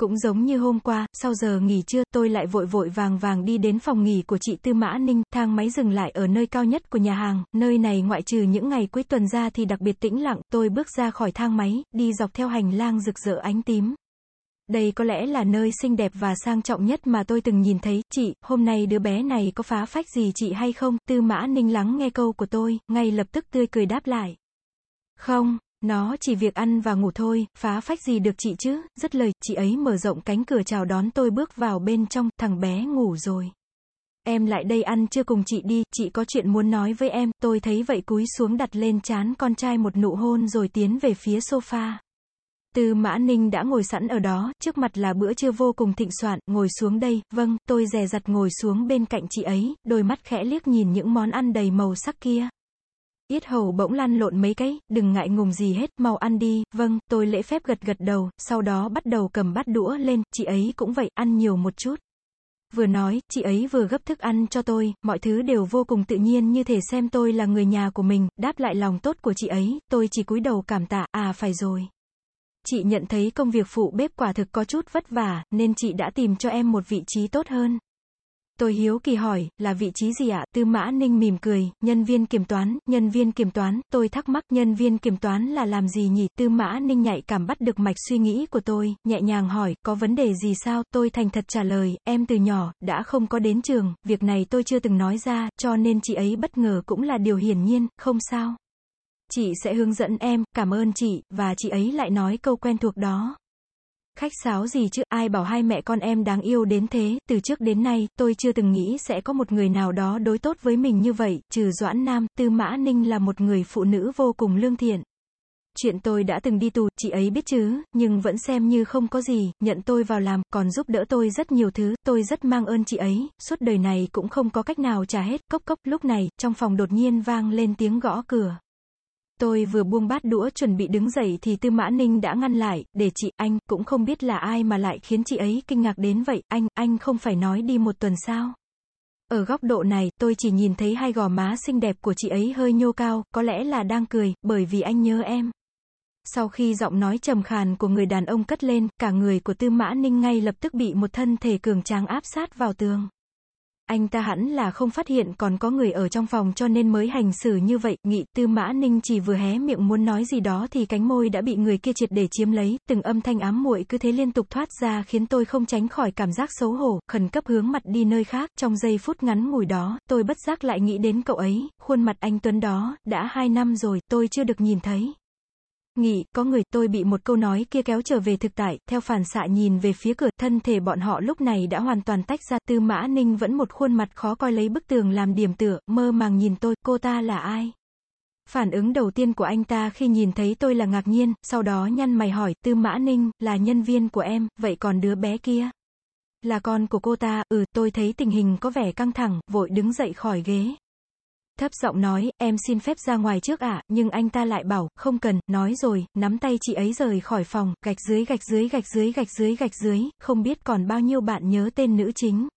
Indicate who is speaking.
Speaker 1: Cũng giống như hôm qua, sau giờ nghỉ trưa, tôi lại vội vội vàng vàng đi đến phòng nghỉ của chị Tư Mã Ninh, thang máy dừng lại ở nơi cao nhất của nhà hàng, nơi này ngoại trừ những ngày cuối tuần ra thì đặc biệt tĩnh lặng, tôi bước ra khỏi thang máy, đi dọc theo hành lang rực rỡ ánh tím. Đây có lẽ là nơi xinh đẹp và sang trọng nhất mà tôi từng nhìn thấy, chị, hôm nay đứa bé này có phá phách gì chị hay không, Tư Mã Ninh lắng nghe câu của tôi, ngay lập tức tươi cười đáp lại. Không, nó chỉ việc ăn và ngủ thôi, phá phách gì được chị chứ, rất lời, chị ấy mở rộng cánh cửa chào đón tôi bước vào bên trong, thằng bé ngủ rồi. Em lại đây ăn chưa cùng chị đi, chị có chuyện muốn nói với em, tôi thấy vậy cúi xuống đặt lên chán con trai một nụ hôn rồi tiến về phía sofa. Tư Mã Ninh đã ngồi sẵn ở đó, trước mặt là bữa trưa vô cùng thịnh soạn, ngồi xuống đây, vâng, tôi dè dặt ngồi xuống bên cạnh chị ấy, đôi mắt khẽ liếc nhìn những món ăn đầy màu sắc kia. Yết hầu bỗng lăn lộn mấy cái, đừng ngại ngùng gì hết, mau ăn đi, vâng, tôi lễ phép gật gật đầu, sau đó bắt đầu cầm bát đũa lên, chị ấy cũng vậy, ăn nhiều một chút. Vừa nói, chị ấy vừa gấp thức ăn cho tôi, mọi thứ đều vô cùng tự nhiên như thể xem tôi là người nhà của mình, đáp lại lòng tốt của chị ấy, tôi chỉ cúi đầu cảm tạ, à phải rồi. Chị nhận thấy công việc phụ bếp quả thực có chút vất vả, nên chị đã tìm cho em một vị trí tốt hơn. Tôi hiếu kỳ hỏi, là vị trí gì ạ? Tư Mã Ninh mỉm cười, nhân viên kiểm toán, nhân viên kiểm toán, tôi thắc mắc nhân viên kiểm toán là làm gì nhỉ? Tư Mã Ninh nhạy cảm bắt được mạch suy nghĩ của tôi, nhẹ nhàng hỏi, có vấn đề gì sao? Tôi thành thật trả lời, em từ nhỏ, đã không có đến trường, việc này tôi chưa từng nói ra, cho nên chị ấy bất ngờ cũng là điều hiển nhiên, không sao. Chị sẽ hướng dẫn em, cảm ơn chị, và chị ấy lại nói câu quen thuộc đó. Khách sáo gì chứ, ai bảo hai mẹ con em đáng yêu đến thế, từ trước đến nay, tôi chưa từng nghĩ sẽ có một người nào đó đối tốt với mình như vậy, trừ Doãn Nam, Tư Mã Ninh là một người phụ nữ vô cùng lương thiện. Chuyện tôi đã từng đi tù, chị ấy biết chứ, nhưng vẫn xem như không có gì, nhận tôi vào làm, còn giúp đỡ tôi rất nhiều thứ, tôi rất mang ơn chị ấy, suốt đời này cũng không có cách nào trả hết, cốc cốc, lúc này, trong phòng đột nhiên vang lên tiếng gõ cửa. Tôi vừa buông bát đũa chuẩn bị đứng dậy thì Tư Mã Ninh đã ngăn lại, để chị, anh, cũng không biết là ai mà lại khiến chị ấy kinh ngạc đến vậy, anh, anh không phải nói đi một tuần sao? Ở góc độ này, tôi chỉ nhìn thấy hai gò má xinh đẹp của chị ấy hơi nhô cao, có lẽ là đang cười, bởi vì anh nhớ em. Sau khi giọng nói trầm khàn của người đàn ông cất lên, cả người của Tư Mã Ninh ngay lập tức bị một thân thể cường tráng áp sát vào tường. Anh ta hẳn là không phát hiện còn có người ở trong phòng cho nên mới hành xử như vậy, nghị tư mã ninh chỉ vừa hé miệng muốn nói gì đó thì cánh môi đã bị người kia triệt để chiếm lấy, từng âm thanh ám muội cứ thế liên tục thoát ra khiến tôi không tránh khỏi cảm giác xấu hổ, khẩn cấp hướng mặt đi nơi khác, trong giây phút ngắn ngủi đó, tôi bất giác lại nghĩ đến cậu ấy, khuôn mặt anh Tuấn đó, đã hai năm rồi, tôi chưa được nhìn thấy. Nghỉ, có người, tôi bị một câu nói kia kéo trở về thực tại, theo phản xạ nhìn về phía cửa, thân thể bọn họ lúc này đã hoàn toàn tách ra, tư mã ninh vẫn một khuôn mặt khó coi lấy bức tường làm điểm tựa, mơ màng nhìn tôi, cô ta là ai? Phản ứng đầu tiên của anh ta khi nhìn thấy tôi là ngạc nhiên, sau đó nhăn mày hỏi, tư mã ninh, là nhân viên của em, vậy còn đứa bé kia? Là con của cô ta, ừ, tôi thấy tình hình có vẻ căng thẳng, vội đứng dậy khỏi ghế. Thấp giọng nói, em xin phép ra ngoài trước ạ, nhưng anh ta lại bảo, không cần, nói rồi, nắm tay chị ấy rời khỏi phòng, gạch dưới gạch dưới gạch dưới gạch dưới gạch dưới, không biết còn bao nhiêu bạn nhớ tên nữ chính.